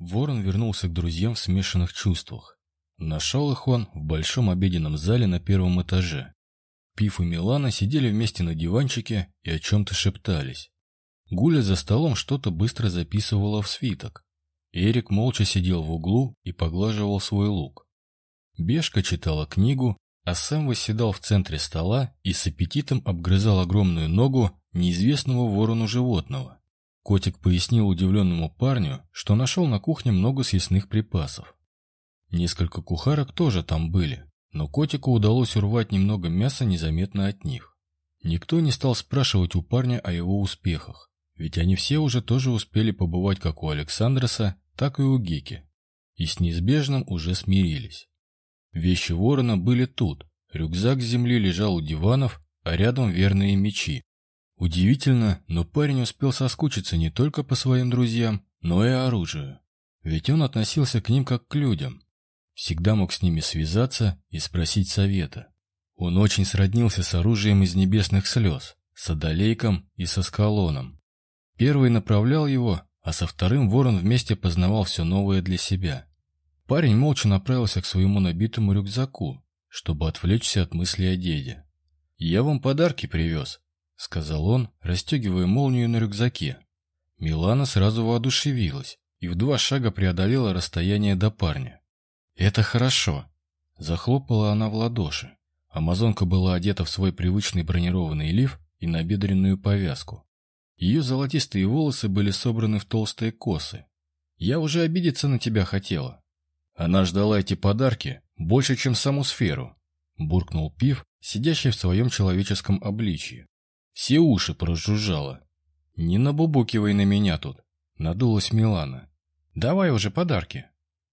Ворон вернулся к друзьям в смешанных чувствах. Нашел их он в большом обеденном зале на первом этаже. Пиф и Милана сидели вместе на диванчике и о чем-то шептались. Гуля за столом что-то быстро записывала в свиток. Эрик молча сидел в углу и поглаживал свой лук. Бешка читала книгу, а Сэм восседал в центре стола и с аппетитом обгрызал огромную ногу неизвестного ворону животного. Котик пояснил удивленному парню, что нашел на кухне много съестных припасов. Несколько кухарок тоже там были, но котику удалось урвать немного мяса незаметно от них. Никто не стал спрашивать у парня о его успехах, ведь они все уже тоже успели побывать как у Александроса, так и у Гики, и с неизбежным уже смирились. Вещи ворона были тут, рюкзак с земли лежал у диванов, а рядом верные мечи. Удивительно, но парень успел соскучиться не только по своим друзьям, но и оружию. Ведь он относился к ним как к людям. Всегда мог с ними связаться и спросить совета. Он очень сроднился с оружием из небесных слез, с Адалейком и со Скалоном. Первый направлял его, а со вторым ворон вместе познавал все новое для себя. Парень молча направился к своему набитому рюкзаку, чтобы отвлечься от мысли о деде. «Я вам подарки привез», — сказал он, расстегивая молнию на рюкзаке. Милана сразу воодушевилась и в два шага преодолела расстояние до парня. «Это хорошо», — захлопала она в ладоши. Амазонка была одета в свой привычный бронированный лиф и набедренную повязку. Ее золотистые волосы были собраны в толстые косы. «Я уже обидеться на тебя хотела», она ждала эти подарки больше, чем саму сферу, буркнул Пив, сидящий в своем человеческом обличье. Все уши прожужжало. Не набубукивай на меня тут, надулась Милана. Давай уже подарки.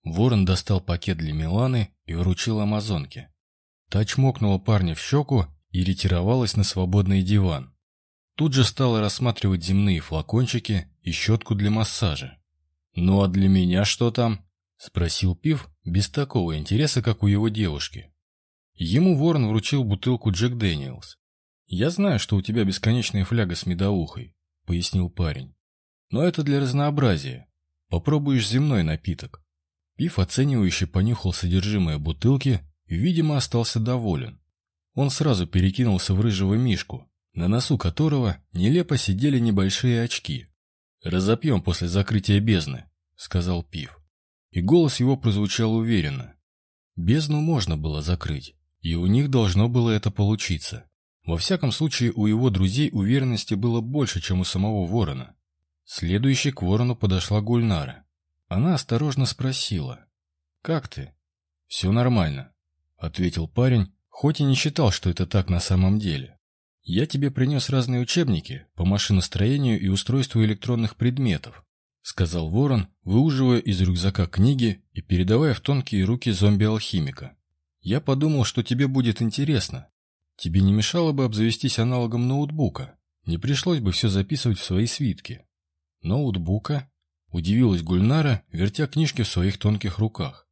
Ворон достал пакет для Миланы и вручил амазонке. Та чмокнула парня в щеку и ретировалась на свободный диван. Тут же стала рассматривать земные флакончики и щетку для массажа. «Ну а для меня что там?» — спросил Пив без такого интереса, как у его девушки. Ему Ворон вручил бутылку Джек Дэниелс. «Я знаю, что у тебя бесконечная фляга с медоухой», — пояснил парень. «Но это для разнообразия. Попробуешь земной напиток». Пив оценивающе понюхал содержимое бутылки и, видимо, остался доволен. Он сразу перекинулся в рыжего мишку, на носу которого нелепо сидели небольшие очки. «Разопьем после закрытия бездны», — сказал Пив и голос его прозвучал уверенно. Бездну можно было закрыть, и у них должно было это получиться. Во всяком случае, у его друзей уверенности было больше, чем у самого ворона. Следующей к ворону подошла Гульнара. Она осторожно спросила. «Как ты?» «Все нормально», — ответил парень, хоть и не считал, что это так на самом деле. «Я тебе принес разные учебники по машиностроению и устройству электронных предметов сказал Ворон, выуживая из рюкзака книги и передавая в тонкие руки зомби-алхимика. «Я подумал, что тебе будет интересно. Тебе не мешало бы обзавестись аналогом ноутбука. Не пришлось бы все записывать в свои свитки». «Ноутбука?» – удивилась Гульнара, вертя книжки в своих тонких руках.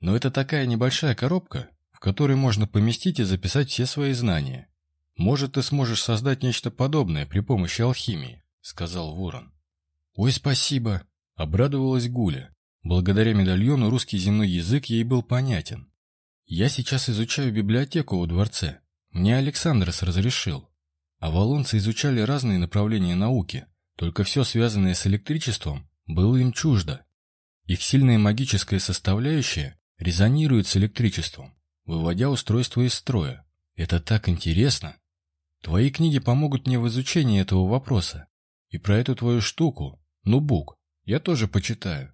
«Но это такая небольшая коробка, в которой можно поместить и записать все свои знания. Может, ты сможешь создать нечто подобное при помощи алхимии», – сказал Ворон. «Ой, спасибо!» — обрадовалась Гуля. Благодаря медальону русский земной язык ей был понятен. «Я сейчас изучаю библиотеку во дворце. Мне Александрос разрешил. А валонцы изучали разные направления науки, только все связанное с электричеством было им чуждо. Их сильная магическая составляющая резонирует с электричеством, выводя устройство из строя. Это так интересно. Твои книги помогут мне в изучении этого вопроса. И про эту твою штуку ну, Бук, я тоже почитаю.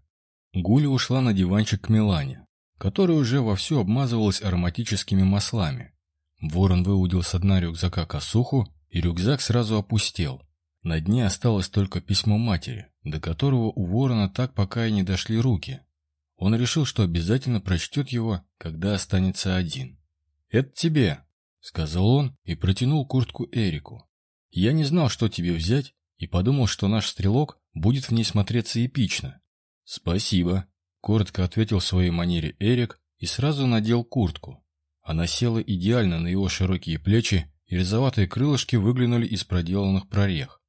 Гуля ушла на диванчик к Милане, которая уже вовсю обмазывалась ароматическими маслами. Ворон выудил с дна рюкзака косуху, и рюкзак сразу опустел. На дне осталось только письмо матери, до которого у ворона так пока и не дошли руки. Он решил, что обязательно прочтет его, когда останется один. «Это тебе», — сказал он и протянул куртку Эрику. «Я не знал, что тебе взять, и подумал, что наш стрелок будет в ней смотреться эпично. «Спасибо», — коротко ответил в своей манере Эрик и сразу надел куртку. Она села идеально на его широкие плечи, и розоватые крылышки выглянули из проделанных прорех.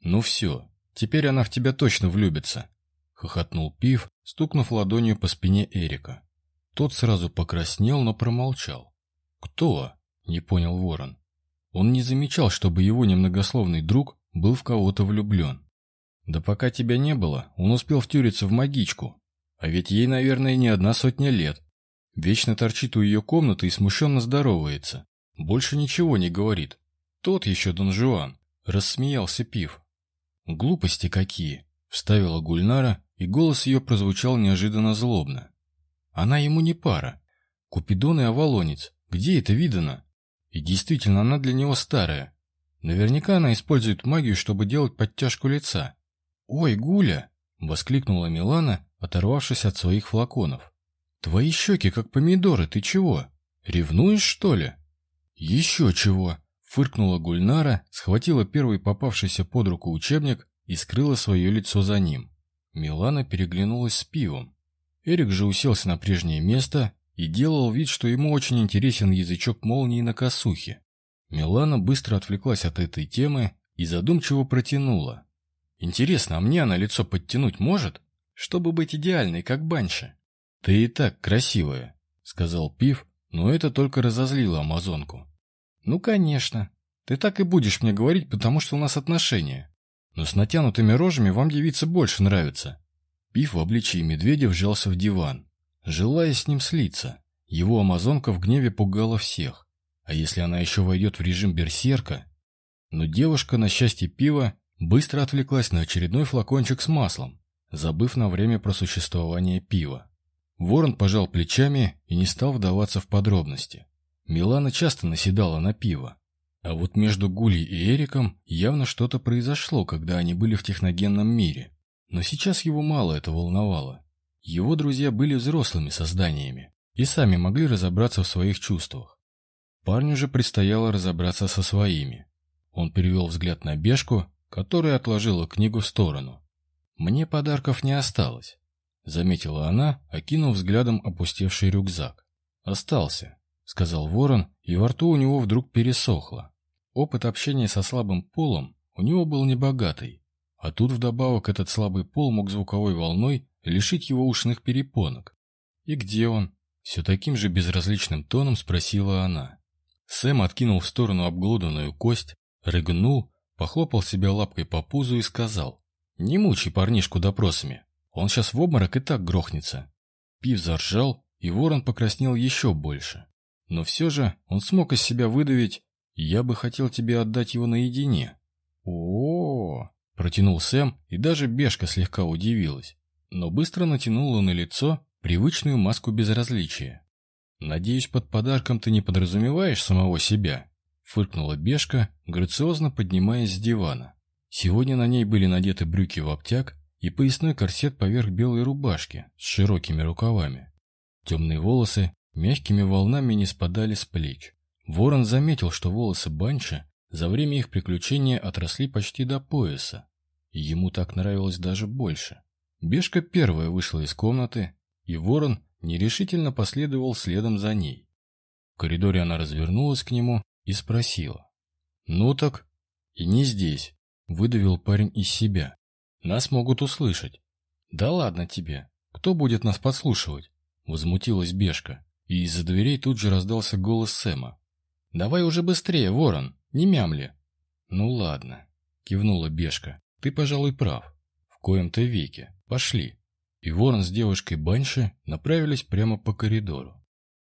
«Ну все, теперь она в тебя точно влюбится», — хохотнул Пив, стукнув ладонью по спине Эрика. Тот сразу покраснел, но промолчал. «Кто?» — не понял Ворон. Он не замечал, чтобы его немногословный друг был в кого-то влюблен. Да пока тебя не было, он успел втюриться в магичку. А ведь ей, наверное, не одна сотня лет. Вечно торчит у ее комнаты и смущенно здоровается. Больше ничего не говорит. Тот еще Дон Жуан. Рассмеялся Пив. Глупости какие. Вставила Гульнара, и голос ее прозвучал неожиданно злобно. Она ему не пара. Купидон и Авалонец. Где это видано? И действительно, она для него старая. Наверняка она использует магию, чтобы делать подтяжку лица. «Ой, Гуля!» — воскликнула Милана, оторвавшись от своих флаконов. «Твои щеки как помидоры, ты чего? Ревнуешь, что ли?» «Еще чего!» — фыркнула Гульнара, схватила первый попавшийся под руку учебник и скрыла свое лицо за ним. Милана переглянулась с пивом. Эрик же уселся на прежнее место и делал вид, что ему очень интересен язычок молнии на косухе. Милана быстро отвлеклась от этой темы и задумчиво протянула. «Интересно, а мне она лицо подтянуть может, чтобы быть идеальной, как Банши?» «Ты и так красивая», — сказал Пив, но это только разозлило амазонку. «Ну, конечно. Ты так и будешь мне говорить, потому что у нас отношения. Но с натянутыми рожами вам девица больше нравится». Пив в обличии медведя вжался в диван желая с ним слиться. Его амазонка в гневе пугала всех. А если она еще войдет в режим берсерка? Но девушка, на счастье пива, быстро отвлеклась на очередной флакончик с маслом, забыв на время про существование пива. Ворон пожал плечами и не стал вдаваться в подробности. Милана часто наседала на пиво. А вот между Гулей и Эриком явно что-то произошло, когда они были в техногенном мире. Но сейчас его мало это волновало. Его друзья были взрослыми созданиями и сами могли разобраться в своих чувствах. Парню же предстояло разобраться со своими. Он перевел взгляд на Бешку, которая отложила книгу в сторону. «Мне подарков не осталось», — заметила она, окинув взглядом опустевший рюкзак. «Остался», — сказал ворон, и во рту у него вдруг пересохло. Опыт общения со слабым полом у него был небогатый, а тут вдобавок этот слабый пол мог звуковой волной лишить его ушных перепонок. «И где он?» Все таким же безразличным тоном спросила она. Сэм откинул в сторону обглоданную кость, рыгнул, похлопал себя лапкой по пузу и сказал. «Не мучай парнишку допросами. Он сейчас в обморок и так грохнется». Пив заржал, и ворон покраснел еще больше. Но все же он смог из себя выдавить «Я бы хотел тебе отдать его наедине». «О-о-о!» протянул Сэм, и даже Бешка слегка удивилась но быстро натянула на лицо привычную маску безразличия. «Надеюсь, под подарком ты не подразумеваешь самого себя?» Фыркнула Бешка, грациозно поднимаясь с дивана. Сегодня на ней были надеты брюки в обтяг и поясной корсет поверх белой рубашки с широкими рукавами. Темные волосы мягкими волнами не спадали с плеч. Ворон заметил, что волосы Банча за время их приключения отросли почти до пояса, и ему так нравилось даже больше. Бешка первая вышла из комнаты, и ворон нерешительно последовал следом за ней. В коридоре она развернулась к нему и спросила. «Ну так?» «И не здесь», — выдавил парень из себя. «Нас могут услышать». «Да ладно тебе. Кто будет нас подслушивать?» Возмутилась Бешка, и из-за дверей тут же раздался голос Сэма. «Давай уже быстрее, ворон, не мямли». «Ну ладно», — кивнула Бешка. «Ты, пожалуй, прав. В коем-то веке. Пошли. И ворон с девушкой Банши направились прямо по коридору.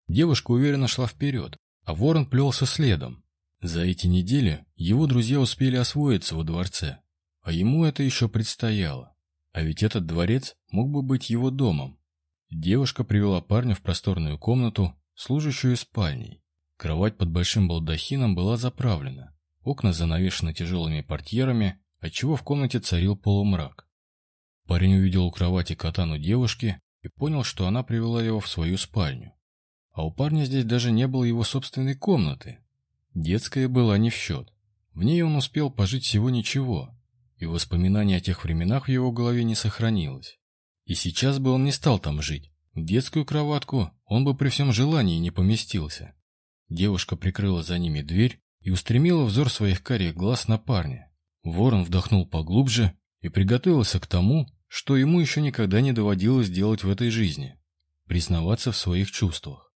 Девушка уверенно шла вперед, а ворон плелся следом. За эти недели его друзья успели освоиться во дворце, а ему это еще предстояло. А ведь этот дворец мог бы быть его домом. Девушка привела парня в просторную комнату, служащую спальней. Кровать под большим балдахином была заправлена, окна занавешены тяжелыми портьерами, отчего в комнате царил полумрак. Парень увидел у кровати катану девушки и понял, что она привела его в свою спальню. А у парня здесь даже не было его собственной комнаты. Детская была не в счет. В ней он успел пожить всего ничего, и воспоминаний о тех временах в его голове не сохранилось. И сейчас бы он не стал там жить. В детскую кроватку он бы при всем желании не поместился. Девушка прикрыла за ними дверь и устремила взор своих карих глаз на парня. Ворон вдохнул поглубже и приготовился к тому, что ему еще никогда не доводилось делать в этой жизни – признаваться в своих чувствах.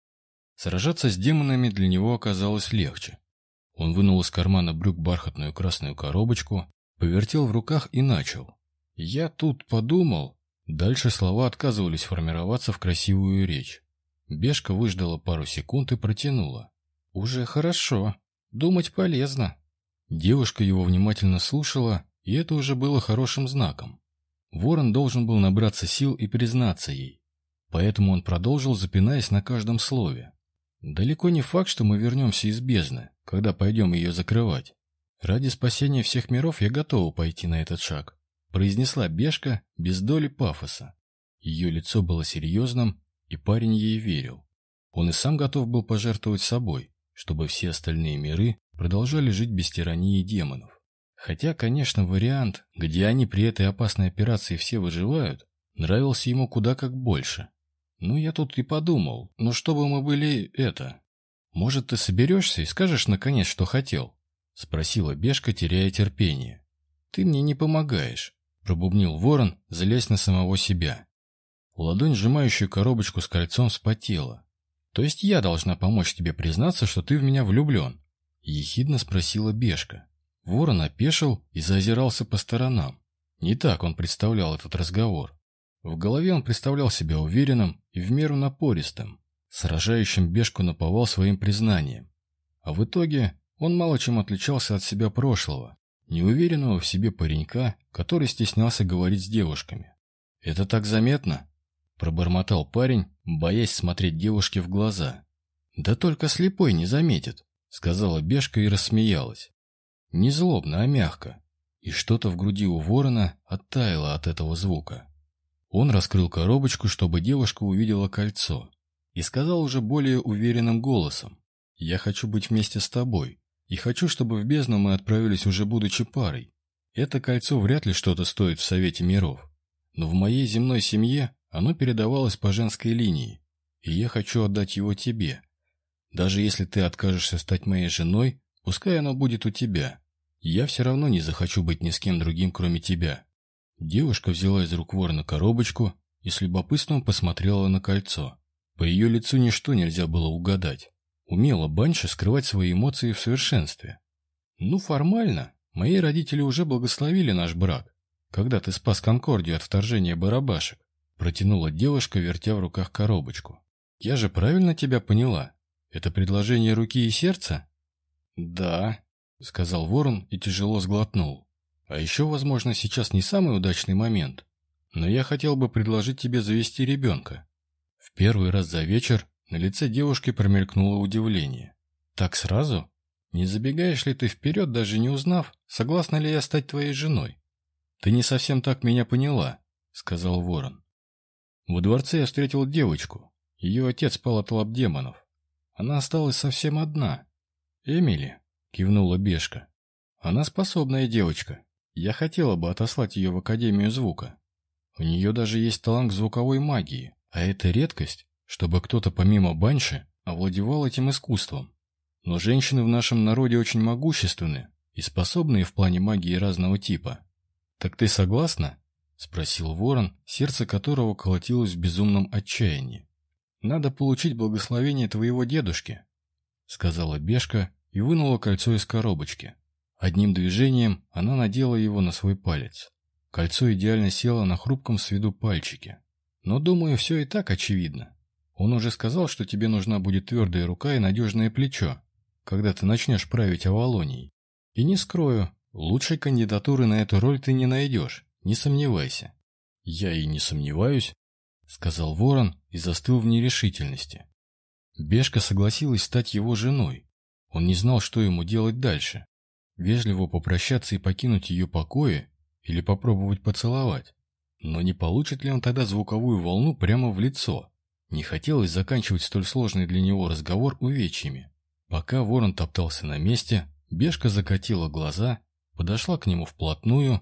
Сражаться с демонами для него оказалось легче. Он вынул из кармана брюк бархатную красную коробочку, повертел в руках и начал. «Я тут подумал...» Дальше слова отказывались формироваться в красивую речь. Бешка выждала пару секунд и протянула. «Уже хорошо. Думать полезно». Девушка его внимательно слушала, и это уже было хорошим знаком. Ворон должен был набраться сил и признаться ей. Поэтому он продолжил, запинаясь на каждом слове. «Далеко не факт, что мы вернемся из бездны, когда пойдем ее закрывать. Ради спасения всех миров я готова пойти на этот шаг», произнесла Бешка без доли пафоса. Ее лицо было серьезным, и парень ей верил. Он и сам готов был пожертвовать собой, чтобы все остальные миры продолжали жить без тирании демонов. Хотя, конечно, вариант, где они при этой опасной операции все выживают, нравился ему куда как больше. Ну, я тут и подумал, ну чтобы мы были это... Может, ты соберешься и скажешь наконец, что хотел? Спросила Бешка, теряя терпение. Ты мне не помогаешь, пробубнил ворон, залясь на самого себя. Ладонь, сжимающая коробочку с кольцом, вспотела. То есть я должна помочь тебе признаться, что ты в меня влюблен? Ехидно спросила Бешка. Ворон опешил и заозирался по сторонам. Не так он представлял этот разговор. В голове он представлял себя уверенным и в меру напористым, сражающим бешку наповал своим признанием. А в итоге он мало чем отличался от себя прошлого, неуверенного в себе паренька, который стеснялся говорить с девушками. «Это так заметно?» – пробормотал парень, боясь смотреть девушке в глаза. «Да только слепой не заметит», – сказала бешка и рассмеялась. Не злобно, а мягко. И что-то в груди у ворона оттаяло от этого звука. Он раскрыл коробочку, чтобы девушка увидела кольцо. И сказал уже более уверенным голосом. «Я хочу быть вместе с тобой. И хочу, чтобы в бездну мы отправились уже будучи парой. Это кольцо вряд ли что-то стоит в Совете миров. Но в моей земной семье оно передавалось по женской линии. И я хочу отдать его тебе. Даже если ты откажешься стать моей женой, Пускай оно будет у тебя. Я все равно не захочу быть ни с кем другим, кроме тебя». Девушка взяла из рук ворона коробочку и с любопытством посмотрела на кольцо. По ее лицу ничто нельзя было угадать. Умела Банша скрывать свои эмоции в совершенстве. «Ну, формально, мои родители уже благословили наш брак, когда ты спас Конкордию от вторжения барабашек», протянула девушка, вертя в руках коробочку. «Я же правильно тебя поняла? Это предложение руки и сердца?» «Да», — сказал ворон и тяжело сглотнул. «А еще, возможно, сейчас не самый удачный момент, но я хотел бы предложить тебе завести ребенка». В первый раз за вечер на лице девушки промелькнуло удивление. «Так сразу? Не забегаешь ли ты вперед, даже не узнав, согласна ли я стать твоей женой?» «Ты не совсем так меня поняла», — сказал ворон. Во дворце я встретил девочку. Ее отец пал от лап демонов. Она осталась совсем одна. «Эмили», — кивнула Бешка. «Она способная девочка. Я хотела бы отослать ее в Академию звука. У нее даже есть талант к звуковой магии, а это редкость, чтобы кто-то помимо банши овладевал этим искусством. Но женщины в нашем народе очень могущественны и способные в плане магии разного типа. Так ты согласна?» — спросил ворон, сердце которого колотилось в безумном отчаянии. «Надо получить благословение твоего дедушки», — сказала Бешка и вынула кольцо из коробочки. Одним движением она надела его на свой палец. Кольцо идеально село на хрупком с виду пальчике. Но, думаю, все и так очевидно. Он уже сказал, что тебе нужна будет твердая рука и надежное плечо, когда ты начнешь править Авалонией. И не скрою, лучшей кандидатуры на эту роль ты не найдешь, не сомневайся. Я и не сомневаюсь, сказал Ворон и застыл в нерешительности. Бешка согласилась стать его женой, он не знал, что ему делать дальше. Вежливо попрощаться и покинуть ее покои или попробовать поцеловать. Но не получит ли он тогда звуковую волну прямо в лицо? Не хотелось заканчивать столь сложный для него разговор увечьями. Пока ворон топтался на месте, Бешка закатила глаза, подошла к нему вплотную,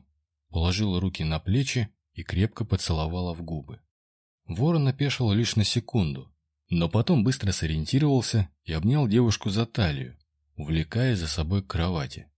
положила руки на плечи и крепко поцеловала в губы. Ворон опешил лишь на секунду, но потом быстро сориентировался и обнял девушку за талию, увлекая за собой к кровати.